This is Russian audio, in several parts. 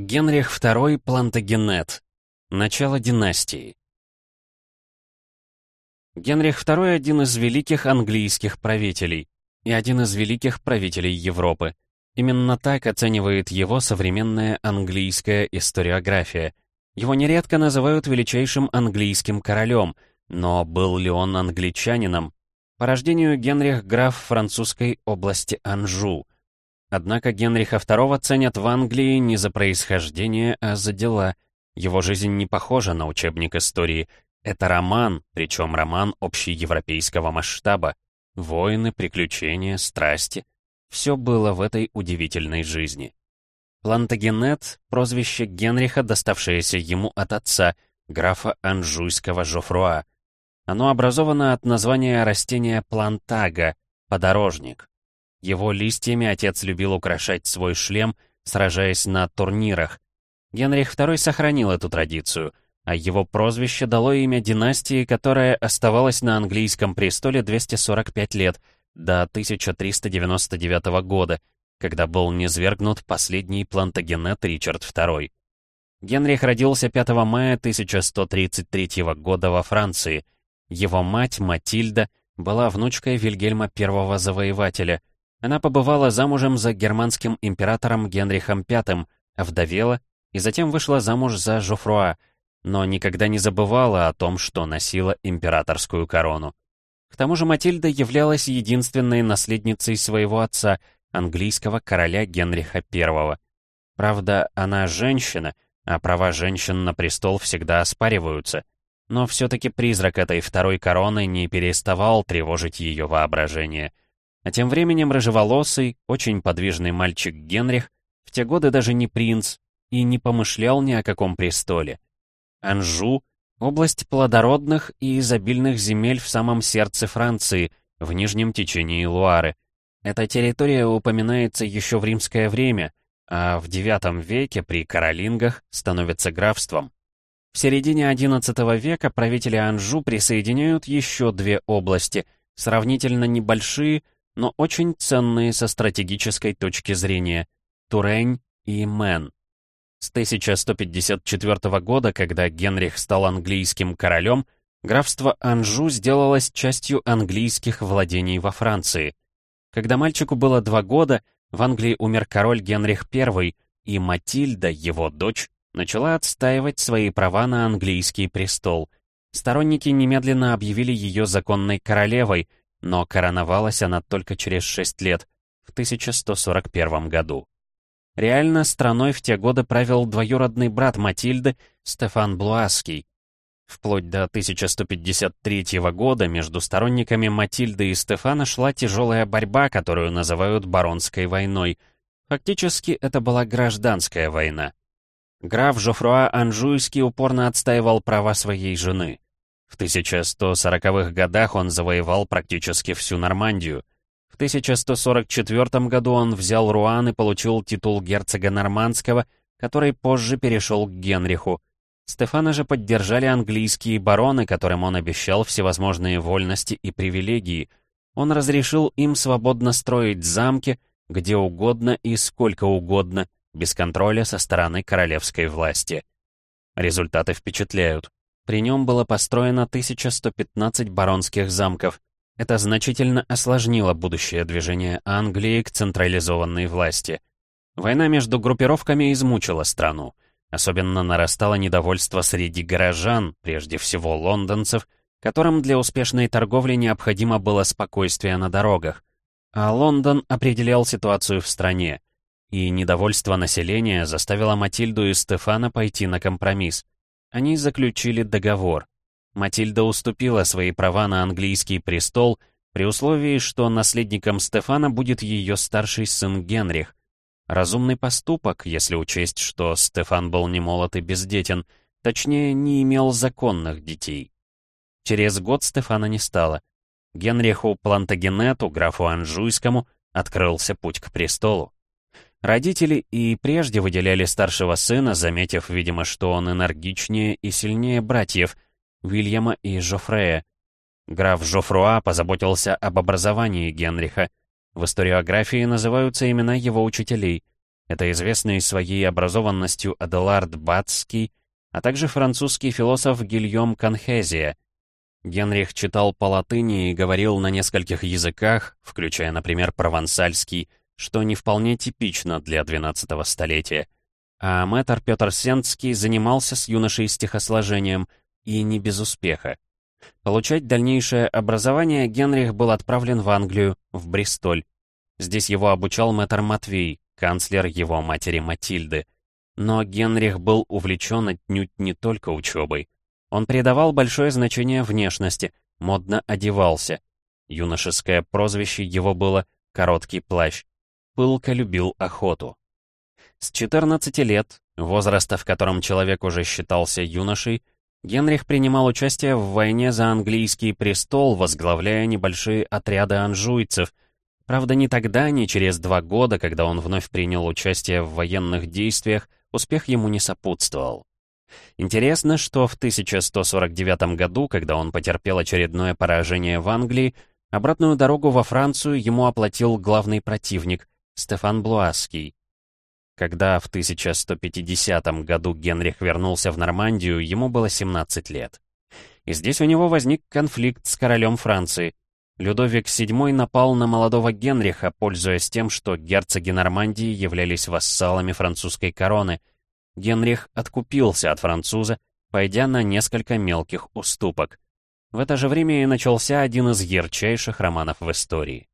Генрих II Плантагенет. Начало династии. Генрих II один из великих английских правителей и один из великих правителей Европы. Именно так оценивает его современная английская историография. Его нередко называют величайшим английским королем, но был ли он англичанином? По рождению Генрих граф французской области Анжу – Однако Генриха II ценят в Англии не за происхождение, а за дела. Его жизнь не похожа на учебник истории. Это роман, причем роман общеевропейского масштаба. Войны, приключения, страсти. Все было в этой удивительной жизни. Плантагенет — прозвище Генриха, доставшееся ему от отца, графа Анжуйского Жофруа. Оно образовано от названия растения плантага — подорожник. Его листьями отец любил украшать свой шлем, сражаясь на турнирах. Генрих II сохранил эту традицию, а его прозвище дало имя династии, которая оставалась на английском престоле 245 лет, до 1399 года, когда был низвергнут последний плантагенет Ричард II. Генрих родился 5 мая 1133 года во Франции. Его мать, Матильда, была внучкой Вильгельма I Завоевателя — она побывала замужем за германским императором Генрихом V, овдовела и затем вышла замуж за Жофруа, но никогда не забывала о том, что носила императорскую корону. К тому же Матильда являлась единственной наследницей своего отца, английского короля Генриха I. Правда, она женщина, а права женщин на престол всегда оспариваются. Но все-таки призрак этой второй короны не переставал тревожить ее воображение — а тем временем рыжеволосый, очень подвижный мальчик Генрих в те годы даже не принц и не помышлял ни о каком престоле. Анжу — область плодородных и изобильных земель в самом сердце Франции, в нижнем течении Луары. Эта территория упоминается еще в римское время, а в IX веке при каролингах становится графством. В середине XI века правители Анжу присоединяют еще две области, сравнительно небольшие, но очень ценные со стратегической точки зрения — Турень и Мэн. С 1154 года, когда Генрих стал английским королем, графство Анжу сделалось частью английских владений во Франции. Когда мальчику было два года, в Англии умер король Генрих I, и Матильда, его дочь, начала отстаивать свои права на английский престол. Сторонники немедленно объявили ее законной королевой, но короновалась она только через 6 лет, в 1141 году. Реально страной в те годы правил двоюродный брат Матильды Стефан Блуаский. Вплоть до 1153 года между сторонниками Матильды и Стефана шла тяжелая борьба, которую называют Баронской войной. Фактически это была гражданская война. Граф Жофруа Анжуйский упорно отстаивал права своей жены. В 1140-х годах он завоевал практически всю Нормандию. В 1144 году он взял Руан и получил титул герцога Нормандского, который позже перешел к Генриху. Стефана же поддержали английские бароны, которым он обещал всевозможные вольности и привилегии. Он разрешил им свободно строить замки, где угодно и сколько угодно, без контроля со стороны королевской власти. Результаты впечатляют. При нем было построено 1115 баронских замков. Это значительно осложнило будущее движение Англии к централизованной власти. Война между группировками измучила страну. Особенно нарастало недовольство среди горожан, прежде всего лондонцев, которым для успешной торговли необходимо было спокойствие на дорогах. А Лондон определял ситуацию в стране. И недовольство населения заставило Матильду и Стефана пойти на компромисс. Они заключили договор. Матильда уступила свои права на английский престол при условии, что наследником Стефана будет ее старший сын Генрих. Разумный поступок, если учесть, что Стефан был не молод и бездетен, точнее, не имел законных детей. Через год Стефана не стало. Генриху Плантагенету, графу Анжуйскому, открылся путь к престолу. Родители и прежде выделяли старшего сына, заметив, видимо, что он энергичнее и сильнее братьев, Уильяма и Жофрея. Граф Жофруа позаботился об образовании Генриха. В историографии называются имена его учителей. Это известный своей образованностью Аделард Батский, а также французский философ Гильем Канхезия. Генрих читал по латыни и говорил на нескольких языках, включая, например, провансальский, что не вполне типично для XII столетия. А мэтр Петр Сенцкий занимался с юношей стихосложением, и не без успеха. Получать дальнейшее образование Генрих был отправлен в Англию, в Бристоль. Здесь его обучал мэтр Матвей, канцлер его матери Матильды. Но Генрих был увлечен отнюдь не только учебой. Он придавал большое значение внешности, модно одевался. Юношеское прозвище его было «Короткий плащ». Пылко любил охоту. С 14 лет, возраста, в котором человек уже считался юношей, Генрих принимал участие в войне за английский престол, возглавляя небольшие отряды анжуйцев. Правда, ни тогда, ни через два года, когда он вновь принял участие в военных действиях, успех ему не сопутствовал. Интересно, что в 1149 году, когда он потерпел очередное поражение в Англии, обратную дорогу во Францию ему оплатил главный противник, Стефан Блуаский. Когда в 1150 году Генрих вернулся в Нормандию, ему было 17 лет. И здесь у него возник конфликт с королем Франции. Людовик VII напал на молодого Генриха, пользуясь тем, что герцоги Нормандии являлись вассалами французской короны. Генрих откупился от француза, пойдя на несколько мелких уступок. В это же время и начался один из ярчайших романов в истории.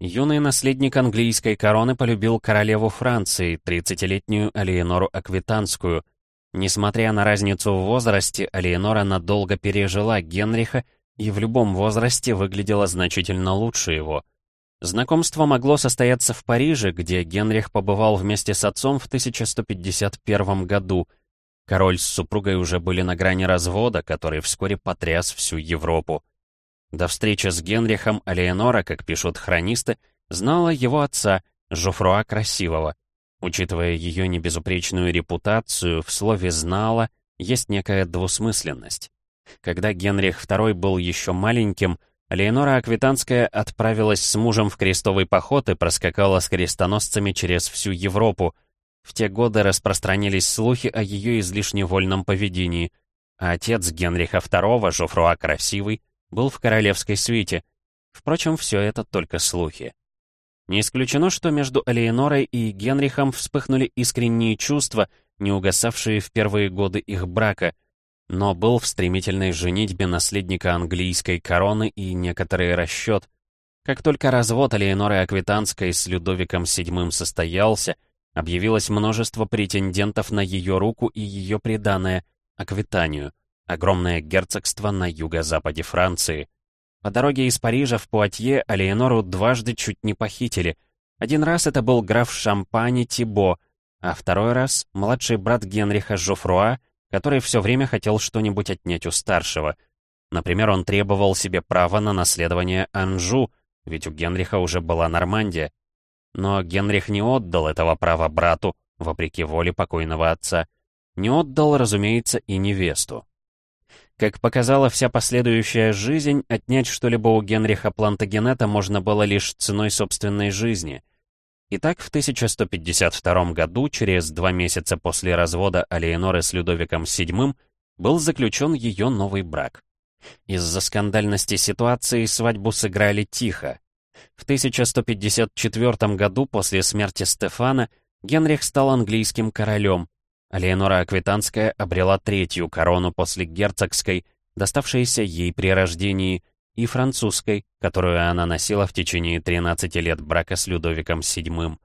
Юный наследник английской короны полюбил королеву Франции, 30-летнюю Алиенору Аквитанскую. Несмотря на разницу в возрасте, Алиенора надолго пережила Генриха и в любом возрасте выглядела значительно лучше его. Знакомство могло состояться в Париже, где Генрих побывал вместе с отцом в 1151 году. Король с супругой уже были на грани развода, который вскоре потряс всю Европу. До встречи с Генрихом Алеонора, как пишут хронисты, знала его отца, Жофруа Красивого. Учитывая ее небезупречную репутацию, в слове «знала» есть некая двусмысленность. Когда Генрих II был еще маленьким, Леонора Аквитанская отправилась с мужем в крестовый поход и проскакала с крестоносцами через всю Европу. В те годы распространились слухи о ее излишне вольном поведении, а отец Генриха II, Жофруа Красивый, был в королевской свите. Впрочем, все это только слухи. Не исключено, что между Алиенорой и Генрихом вспыхнули искренние чувства, не угасавшие в первые годы их брака, но был в стремительной женитьбе наследника английской короны и некоторый расчет. Как только развод Алиеноры Аквитанской с Людовиком VII состоялся, объявилось множество претендентов на ее руку и ее приданое, Аквитанию — огромное герцогство на юго-западе Франции. По дороге из Парижа в Пуатье Алиенору дважды чуть не похитили. Один раз это был граф Шампани Тибо, а второй раз — младший брат Генриха Жофруа, который все время хотел что-нибудь отнять у старшего. Например, он требовал себе права на наследование Анжу, ведь у Генриха уже была Нормандия. Но Генрих не отдал этого права брату, вопреки воле покойного отца. Не отдал, разумеется, и невесту. Как показала вся последующая жизнь, отнять что-либо у Генриха Плантагенета можно было лишь ценой собственной жизни. Итак, в 1152 году, через два месяца после развода Алиеноры с Людовиком VII, был заключен ее новый брак. Из-за скандальности ситуации свадьбу сыграли тихо. В 1154 году, после смерти Стефана, Генрих стал английским королем, а Леонора Аквитанская обрела третью корону после герцогской, доставшейся ей при рождении, и французской, которую она носила в течение 13 лет брака с Людовиком VII.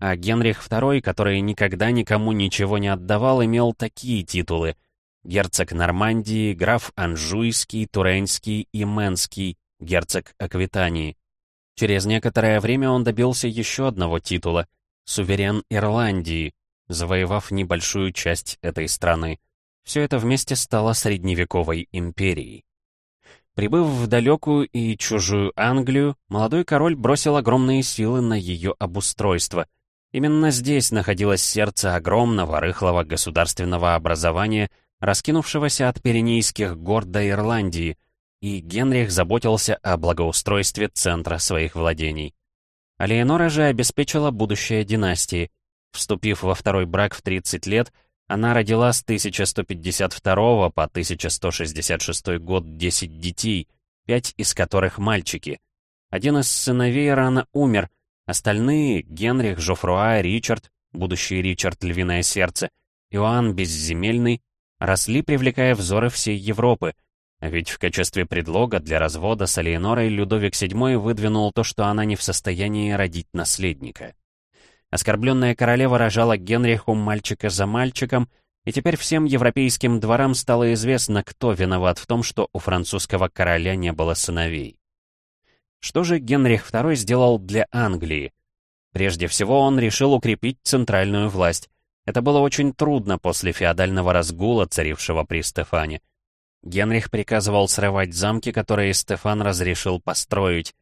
А Генрих II, который никогда никому ничего не отдавал, имел такие титулы — герцог Нормандии, граф Анжуйский, Туренский и Менский, герцог Аквитании. Через некоторое время он добился еще одного титула — суверен Ирландии, завоевав небольшую часть этой страны. Все это вместе стало средневековой империей. Прибыв в далекую и чужую Англию, молодой король бросил огромные силы на ее обустройство. Именно здесь находилось сердце огромного рыхлого государственного образования, раскинувшегося от Пиренейских гор до Ирландии, и Генрих заботился о благоустройстве центра своих владений. А же обеспечила будущее династии, Вступив во второй брак в 30 лет, она родила с 1152 по 1166 год 10 детей, пять из которых мальчики. Один из сыновей рано умер, остальные — Генрих, Жофруа, Ричард, будущий Ричард Львиное Сердце, Иоанн Безземельный, росли, привлекая взоры всей Европы, а ведь в качестве предлога для развода с Алиенорой Людовик VII выдвинул то, что она не в состоянии родить наследника. Оскорбленная королева рожала Генриху мальчика за мальчиком, и теперь всем европейским дворам стало известно, кто виноват в том, что у французского короля не было сыновей. Что же Генрих II сделал для Англии? Прежде всего, он решил укрепить центральную власть. Это было очень трудно после феодального разгула, царившего при Стефане. Генрих приказывал срывать замки, которые Стефан разрешил построить.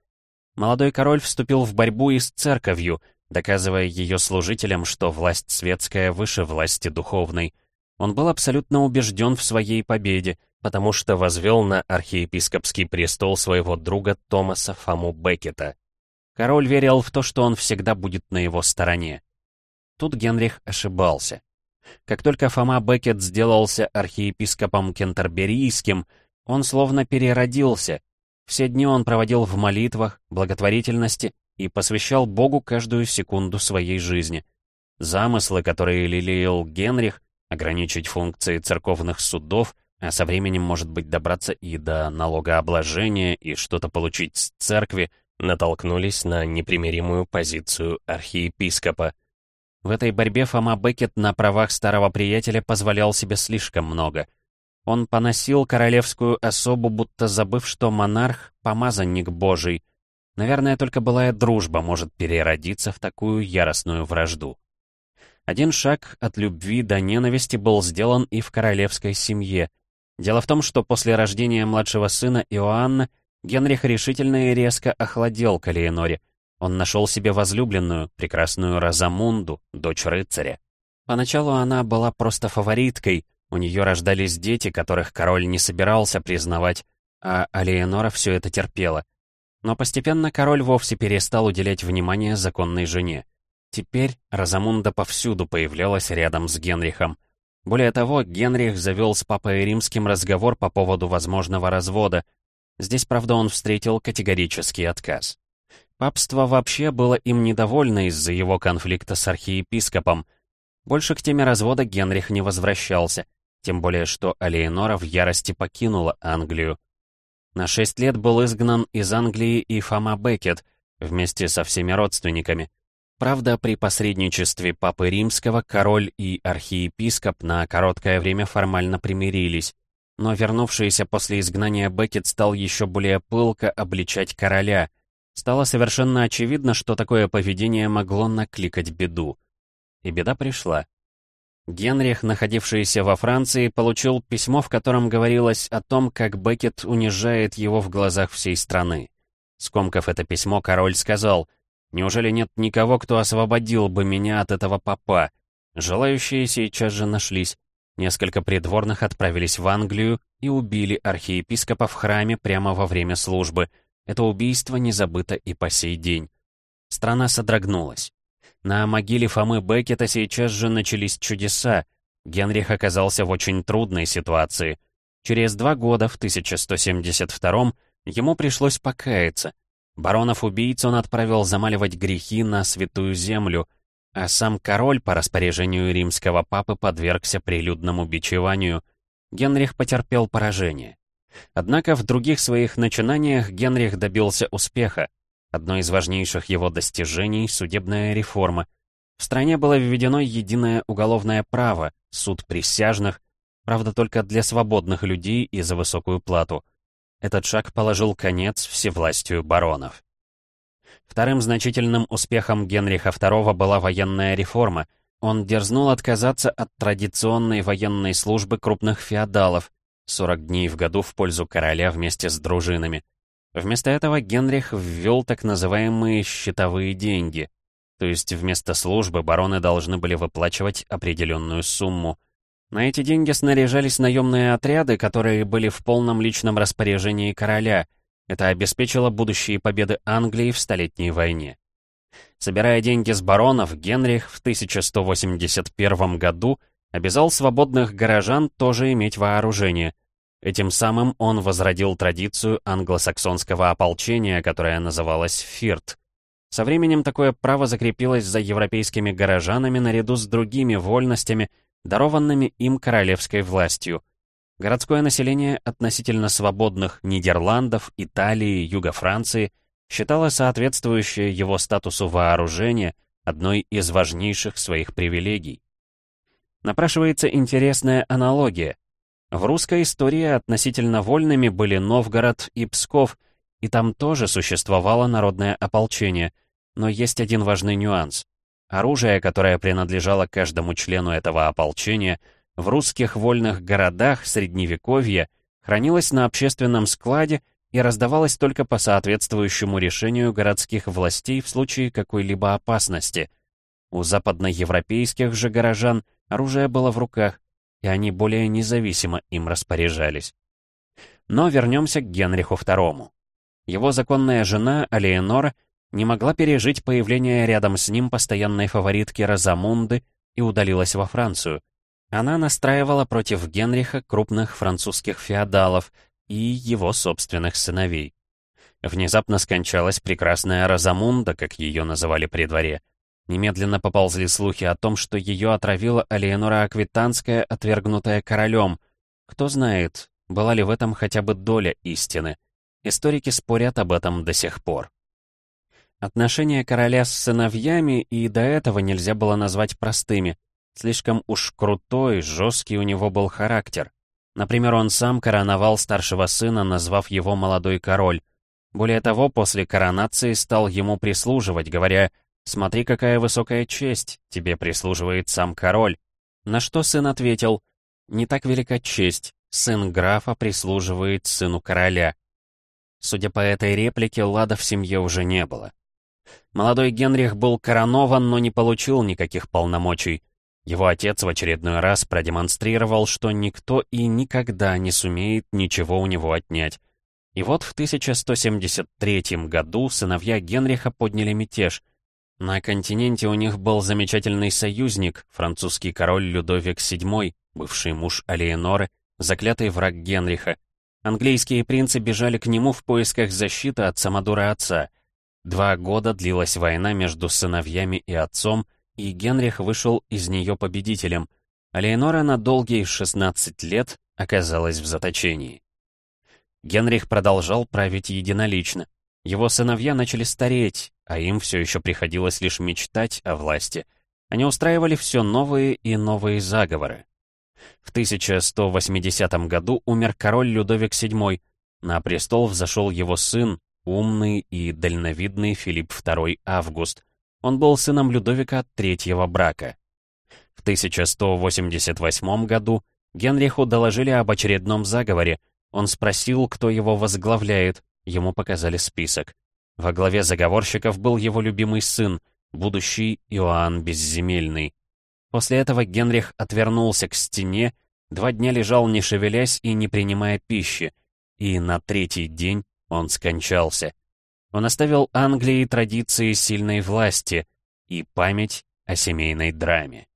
Молодой король вступил в борьбу и с церковью — доказывая ее служителям, что власть светская выше власти духовной. Он был абсолютно убежден в своей победе, потому что возвел на архиепископский престол своего друга Томаса Фому Беккета. Король верил в то, что он всегда будет на его стороне. Тут Генрих ошибался. Как только Фома Беккет сделался архиепископом кентерберийским, он словно переродился. Все дни он проводил в молитвах, благотворительности и посвящал Богу каждую секунду своей жизни. Замыслы, которые лелеял Генрих, ограничить функции церковных судов, а со временем, может быть, добраться и до налогообложения и что-то получить с церкви, натолкнулись на непримиримую позицию архиепископа. В этой борьбе Фома Беккет на правах старого приятеля позволял себе слишком много. Он поносил королевскую особу, будто забыв, что монарх — помазанник Божий — Наверное, только былая дружба может переродиться в такую яростную вражду. Один шаг от любви до ненависти был сделан и в королевской семье. Дело в том, что после рождения младшего сына Иоанна Генрих решительно и резко охладел к Алиеноре. Он нашел себе возлюбленную, прекрасную Розамунду, дочь рыцаря. Поначалу она была просто фавориткой, у нее рождались дети, которых король не собирался признавать, а Алиенора все это терпела — но постепенно король вовсе перестал уделять внимание законной жене. Теперь Розамунда повсюду появлялась рядом с Генрихом. Более того, Генрих завел с папой римским разговор по поводу возможного развода. Здесь, правда, он встретил категорический отказ. Папство вообще было им недовольно из-за его конфликта с архиепископом. Больше к теме развода Генрих не возвращался, тем более что Алеонора в ярости покинула Англию. На шесть лет был изгнан из Англии и Фома Беккет вместе со всеми родственниками. Правда, при посредничестве Папы Римского король и архиепископ на короткое время формально примирились, но вернувшийся после изгнания Беккет стал еще более пылко обличать короля. Стало совершенно очевидно, что такое поведение могло накликать беду. И беда пришла. Генрих, находившийся во Франции, получил письмо, в котором говорилось о том, как Беккет унижает его в глазах всей страны. Скомкав это письмо, король сказал, «Неужели нет никого, кто освободил бы меня от этого папа?» Желающие сейчас же нашлись. Несколько придворных отправились в Англию и убили архиепископа в храме прямо во время службы. Это убийство не забыто и по сей день. Страна содрогнулась. На могиле Фомы Беккета сейчас же начались чудеса. Генрих оказался в очень трудной ситуации. Через два года, в 1172 ему пришлось покаяться. Баронов-убийц он отправил замаливать грехи на Святую Землю, а сам король по распоряжению римского папы подвергся прилюдному бичеванию. Генрих потерпел поражение. Однако в других своих начинаниях Генрих добился успеха. Одно из важнейших его достижений — судебная реформа. В стране было введено единое уголовное право, суд присяжных, правда только для свободных людей и за высокую плату. Этот шаг положил конец всевластию баронов. Вторым значительным успехом Генриха II была военная реформа. Он дерзнул отказаться от традиционной военной службы крупных феодалов, 40 дней в году в пользу короля вместе с дружинами. Вместо этого Генрих ввел так называемые «счетовые деньги», то есть вместо службы бароны должны были выплачивать определенную сумму. На эти деньги снаряжались наемные отряды, которые были в полном личном распоряжении короля. Это обеспечило будущие победы Англии в Столетней войне. Собирая деньги с баронов, Генрих в 1181 году обязал свободных горожан тоже иметь вооружение. Этим самым он возродил традицию англосаксонского ополчения, которая называлась «фирт». Со временем такое право закрепилось за европейскими горожанами наряду с другими вольностями, дарованными им королевской властью. Городское население относительно свободных Нидерландов, Италии, Юга Франции считало соответствующее его статусу вооружение одной из важнейших своих привилегий. Напрашивается интересная аналогия. В русской истории относительно вольными были Новгород и Псков, и там тоже существовало народное ополчение, но есть один важный нюанс. Оружие, которое принадлежало каждому члену этого ополчения, в русских вольных городах Средневековья хранилось на общественном складе и раздавалось только по соответствующему решению городских властей в случае какой-либо опасности. У западноевропейских же горожан оружие было в руках, и они более независимо им распоряжались. Но вернемся к Генриху II. Его законная жена, Алеонора, не могла пережить появление рядом с ним постоянной фаворитки Розамунды и удалилась во Францию. Она настраивала против Генриха крупных французских феодалов и его собственных сыновей. Внезапно скончалась прекрасная Розамунда, как ее называли при дворе. Немедленно поползли слухи о том, что ее отравила Алиенора Аквитанская, отвергнутая королем. Кто знает, была ли в этом хотя бы доля истины. Историки спорят об этом до сих пор. Отношения короля с сыновьями и до этого нельзя было назвать простыми. Слишком уж крутой, жесткий у него был характер. Например, он сам короновал старшего сына, назвав его «молодой король». Более того, после коронации стал ему прислуживать, говоря «Смотри, какая высокая честь, тебе прислуживает сам король». На что сын ответил «Не так велика честь, сын графа прислуживает сыну короля». Судя по этой реплике, лада в семье уже не было. Молодой Генрих был коронован, но не получил никаких полномочий. Его отец в очередной раз продемонстрировал, что никто и никогда не сумеет ничего у него отнять. И вот в 1173 году сыновья Генриха подняли мятеж. На континенте у них был замечательный союзник, французский король Людовик VII, бывший муж Алиеноры, заклятый враг Генриха. Английские принцы бежали к нему в поисках защиты от самодура отца — Два года длилась война между сыновьями и отцом, и Генрих вышел из нее победителем, а Леонора на долгие 16 лет оказалась в заточении. Генрих продолжал править единолично. Его сыновья начали стареть, а им все еще приходилось лишь мечтать о власти. Они устраивали все новые и новые заговоры. В 1180 году умер король Людовик VII. На престол взошел его сын, умный и дальновидный Филипп II Август. Он был сыном Людовика от третьего брака. В 1188 году Генриху доложили об очередном заговоре. Он спросил, кто его возглавляет. Ему показали список. Во главе заговорщиков был его любимый сын, будущий Иоанн Безземельный. После этого Генрих отвернулся к стене, два дня лежал не шевелясь и не принимая пищи, и на третий день он скончался. Он оставил Англии традиции сильной власти и память о семейной драме.